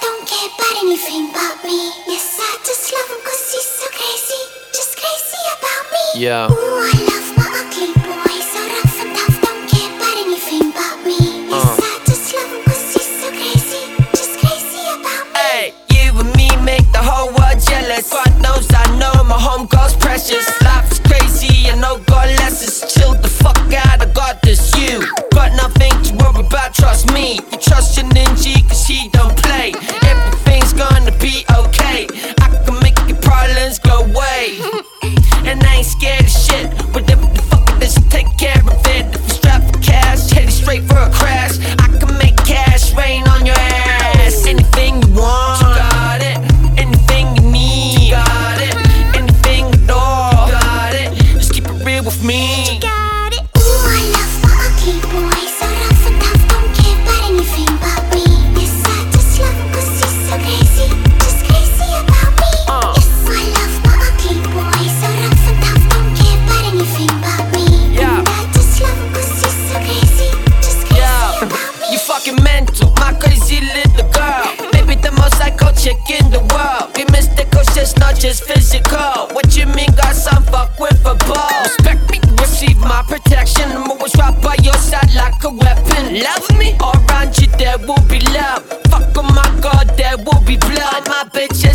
Don't care about anything me. Yes, I just love him cause he's so crazy, just crazy about me. Yeah. chick in the world. Be mystical, shit's not just physical. What you mean, got some fuck with a ball? Respect me, receive my protection. I'm always right by your side like a weapon. Love me, around you, there will be love. Fuck on my god, there will be blood. My bitches